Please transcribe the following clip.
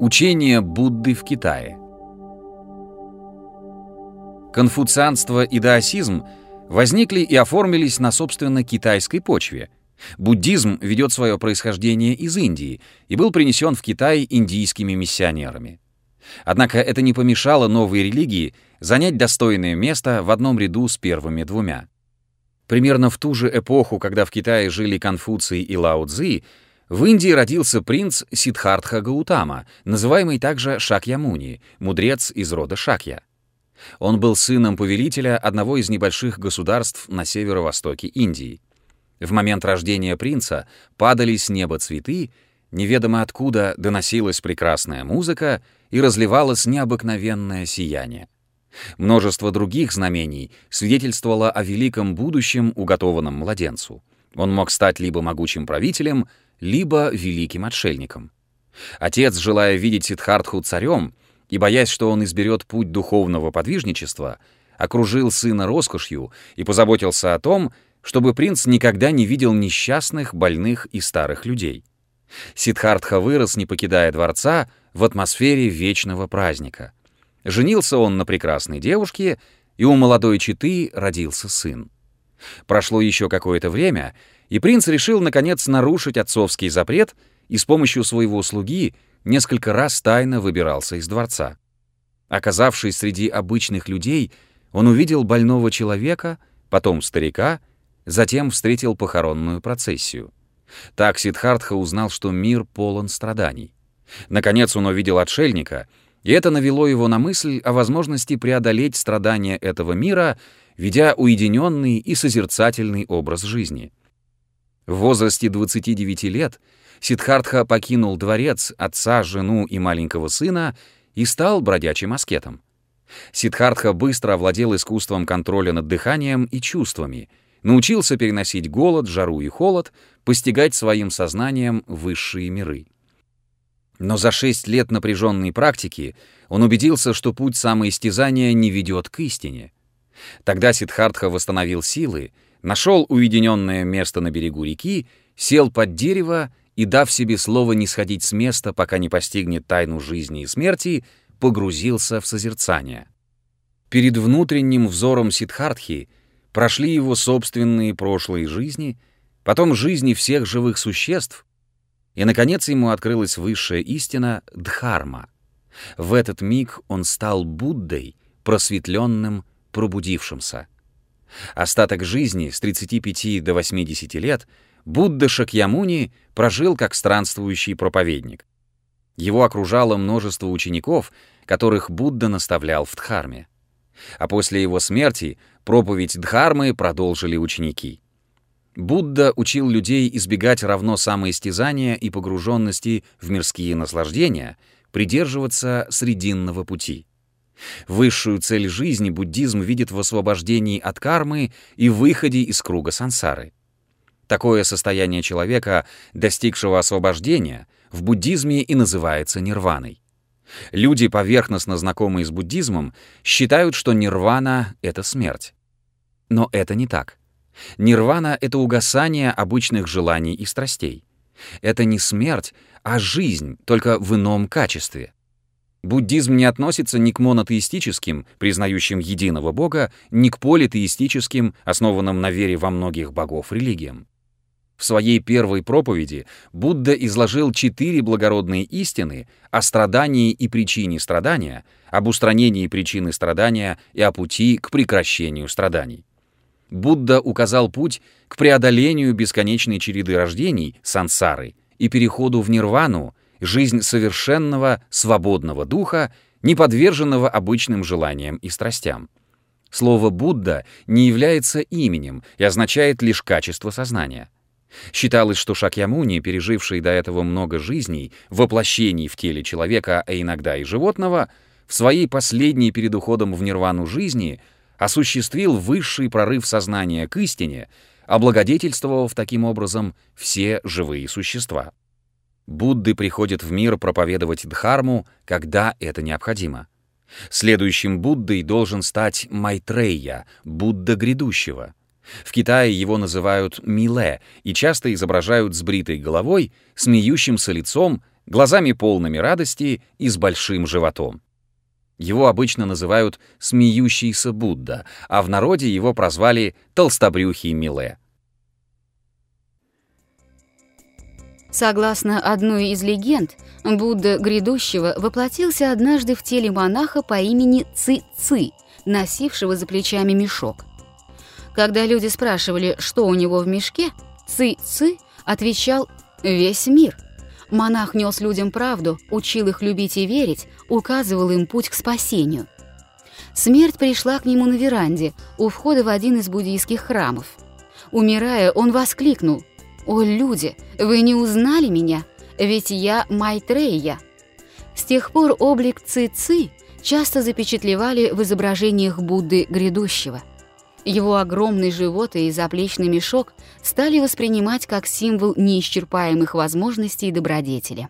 Учение Будды в Китае. Конфуцианство и даосизм возникли и оформились на, собственно, китайской почве. Буддизм ведет свое происхождение из Индии и был принесен в Китай индийскими миссионерами. Однако это не помешало новой религии занять достойное место в одном ряду с первыми двумя. Примерно в ту же эпоху, когда в Китае жили Конфуций и Лао Цзи, в Индии родился принц Сиддхартха Гаутама, называемый также Шакьямуни, мудрец из рода Шакья. Он был сыном повелителя одного из небольших государств на северо-востоке Индии. В момент рождения принца падали с неба цветы, неведомо откуда доносилась прекрасная музыка и разливалось необыкновенное сияние. Множество других знамений свидетельствовало о великом будущем, уготованном младенцу. Он мог стать либо могучим правителем, либо великим отшельником. Отец, желая видеть Сиддхартху царем и боясь, что он изберет путь духовного подвижничества, окружил сына роскошью и позаботился о том, чтобы принц никогда не видел несчастных, больных и старых людей. Сиддхартха вырос, не покидая дворца, в атмосфере вечного праздника. Женился он на прекрасной девушке, и у молодой четы родился сын. Прошло еще какое-то время, и принц решил, наконец, нарушить отцовский запрет и с помощью своего слуги несколько раз тайно выбирался из дворца. Оказавшись среди обычных людей, он увидел больного человека, потом старика, затем встретил похоронную процессию. Так Сиддхартха узнал, что мир полон страданий. Наконец он увидел отшельника, и это навело его на мысль о возможности преодолеть страдания этого мира, ведя уединенный и созерцательный образ жизни — в возрасте 29 лет Сиддхартха покинул дворец отца, жену и маленького сына и стал бродячим аскетом. Сиддхартха быстро овладел искусством контроля над дыханием и чувствами, научился переносить голод, жару и холод, постигать своим сознанием высшие миры. Но за шесть лет напряженной практики он убедился, что путь самоистязания не ведет к истине. Тогда Сиддхартха восстановил силы нашел уединенное место на берегу реки, сел под дерево и, дав себе слово не сходить с места, пока не постигнет тайну жизни и смерти, погрузился в созерцание. Перед внутренним взором Сиддхартхи прошли его собственные прошлые жизни, потом жизни всех живых существ, и, наконец, ему открылась высшая истина — Дхарма. В этот миг он стал Буддой, просветленным, пробудившимся — Остаток жизни с 35 до 80 лет Будда Шакьямуни прожил как странствующий проповедник. Его окружало множество учеников, которых Будда наставлял в Дхарме. А после его смерти проповедь Дхармы продолжили ученики. Будда учил людей избегать равно самоистязания и погруженности в мирские наслаждения, придерживаться срединного пути. Высшую цель жизни буддизм видит в освобождении от кармы и выходе из круга сансары. Такое состояние человека, достигшего освобождения, в буддизме и называется нирваной. Люди, поверхностно знакомые с буддизмом, считают, что нирвана — это смерть. Но это не так. Нирвана — это угасание обычных желаний и страстей. Это не смерть, а жизнь, только в ином качестве. Буддизм не относится ни к монотеистическим, признающим единого Бога, ни к политеистическим, основанным на вере во многих богов религиям. В своей первой проповеди Будда изложил четыре благородные истины о страдании и причине страдания, об устранении причины страдания и о пути к прекращению страданий. Будда указал путь к преодолению бесконечной череды рождений, сансары, и переходу в нирвану, жизнь совершенного, свободного духа, не подверженного обычным желаниям и страстям. Слово «Будда» не является именем и означает лишь качество сознания. Считалось, что Шакьямуни, переживший до этого много жизней, воплощений в теле человека, а иногда и животного, в своей последней перед уходом в нирвану жизни осуществил высший прорыв сознания к истине, облагодетельствовав таким образом все живые существа. Будды приходят в мир проповедовать Дхарму, когда это необходимо. Следующим Буддой должен стать Майтрея, Будда грядущего. В Китае его называют Миле и часто изображают с бритой головой, смеющимся лицом, глазами полными радости и с большим животом. Его обычно называют «смеющийся Будда», а в народе его прозвали «толстобрюхий Миле». Согласно одной из легенд, Будда грядущего воплотился однажды в теле монаха по имени Ци-Ци, носившего за плечами мешок. Когда люди спрашивали, что у него в мешке, Ци-Ци отвечал «Весь мир». Монах нес людям правду, учил их любить и верить, указывал им путь к спасению. Смерть пришла к нему на веранде, у входа в один из буддийских храмов. Умирая, он воскликнул «О, люди, вы не узнали меня? Ведь я Майтрея». С тех пор облик Ци-Ци часто запечатлевали в изображениях Будды грядущего – его огромный живот и заплечный мешок стали воспринимать как символ неисчерпаемых возможностей добродетели.